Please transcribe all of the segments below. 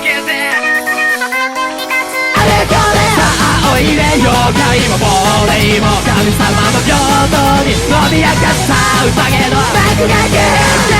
けてあれこれさあおいで妖怪も亡霊も神様も平等に伸びやかさ宴の爆撃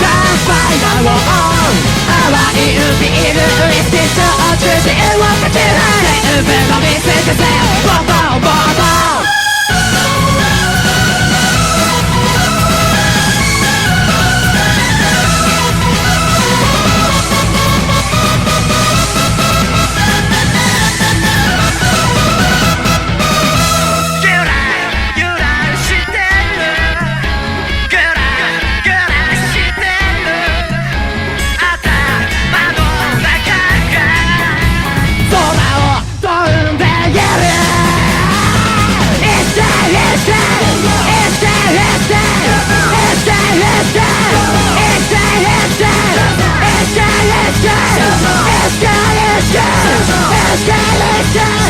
dance by the wall 淡い海いるウイスティッシュを中心をかけない全部の Escalation! Escalation!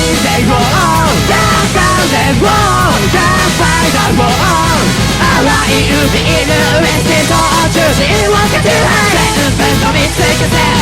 they roll on Down, down, they roll Down, side, I roll on 淡い海犬上して途中心をつけて全部の見つけて